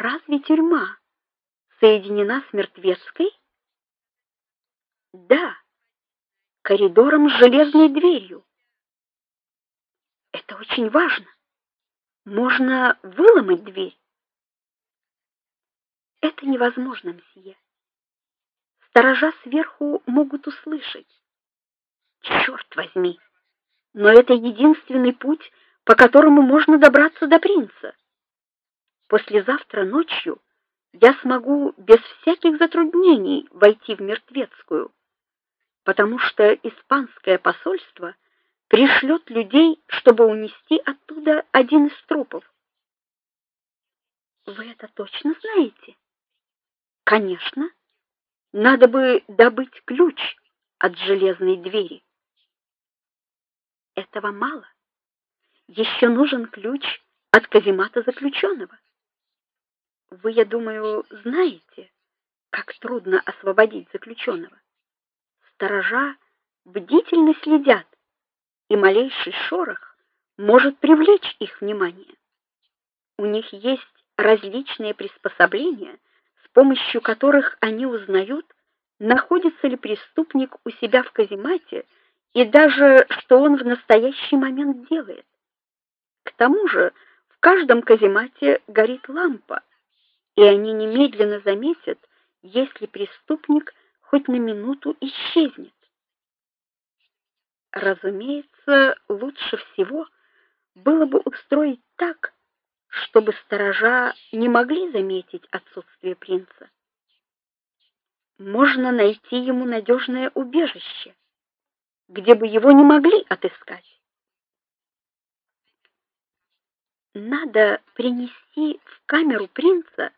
Разве тюрьма соединена с мертвецкой? Да. Коридором с железной дверью. Это очень важно. Можно выломать дверь. Это невозможно, мсье. Сторожа сверху могут услышать. Черт возьми. Но это единственный путь, по которому можно добраться до принца. Послезавтра ночью я смогу без всяких затруднений войти в Мертвецкую, потому что испанское посольство пришлет людей, чтобы унести оттуда один из трупов. Вы это точно знаете? Конечно. Надо бы добыть ключ от железной двери. Этого мало. Еще нужен ключ от каземата заключенного. Вы, я думаю, знаете, как трудно освободить заключенного. Сторожа бдительно следят, и малейший шорох может привлечь их внимание. У них есть различные приспособления, с помощью которых они узнают, находится ли преступник у себя в каземате и даже что он в настоящий момент делает. К тому же, в каждом каземате горит лампа, и они немедленно заметят, если преступник хоть на минуту исчезнет. Разумеется, лучше всего было бы устроить так, чтобы сторожа не могли заметить отсутствие принца. Можно найти ему надежное убежище, где бы его не могли отыскать. Надо принести в камеру принца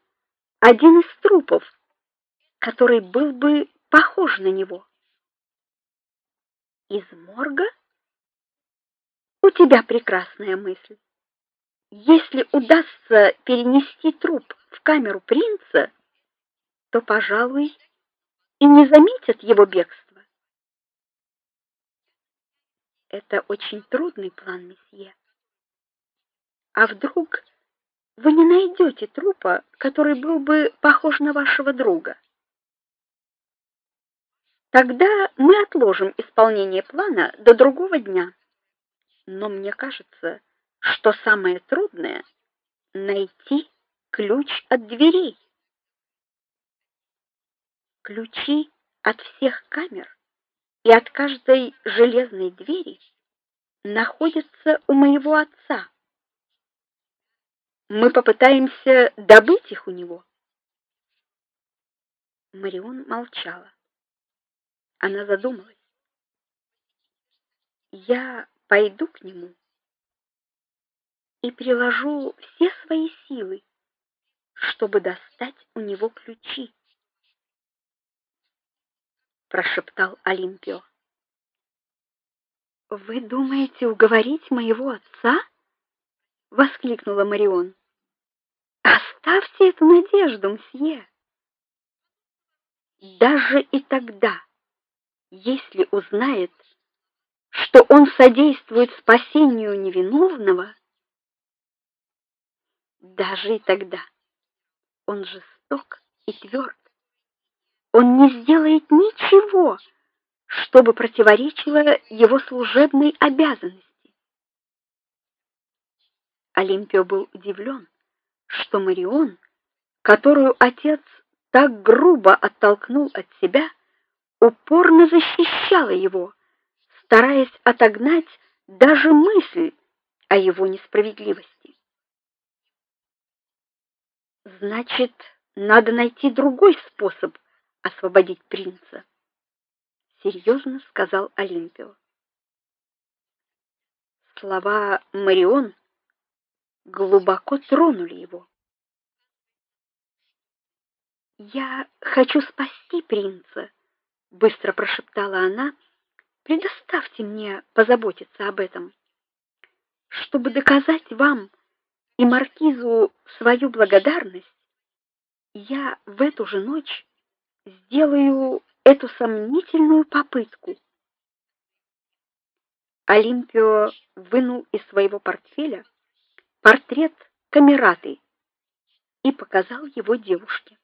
один из трупов, который был бы похож на него. Из морга? У тебя прекрасная мысль. Если удастся перенести труп в камеру принца, то, пожалуй, и не заметят его бегства. Это очень трудный план, месье. А вдруг вы не найдете трупа, который был бы похож на вашего друга. Тогда мы отложим исполнение плана до другого дня. Но мне кажется, что самое трудное найти ключ от дверей. Ключи от всех камер и от каждой железной двери находятся у моего отца мы попытаемся добыть их у него. Марион молчала. Она задумалась. Я пойду к нему и приложу все свои силы, чтобы достать у него ключи, прошептал Олимпио. Вы думаете уговорить моего отца? воскликнула Марион. Оставьте эту надежду, мсье. Даже и тогда, если узнает, что он содействует спасению невиновного, даже и тогда он жесток и тверд. Он не сделает ничего, чтобы противоречило его служебной обязанности. Олимпио был удивлен что Марион, которую отец так грубо оттолкнул от себя, упорно защищала его, стараясь отогнать даже мысль о его несправедливости. Значит, надо найти другой способ освободить принца, серьезно сказал Олимпио. Слова Марион глубоко тронули его. Я хочу спасти принца, быстро прошептала она. Предоставьте мне позаботиться об этом, чтобы доказать вам и маркизу свою благодарность. Я в эту же ночь сделаю эту сомнительную попытку. Олимпио вынул из своего портфеля портрет Камераты и показал его девушке.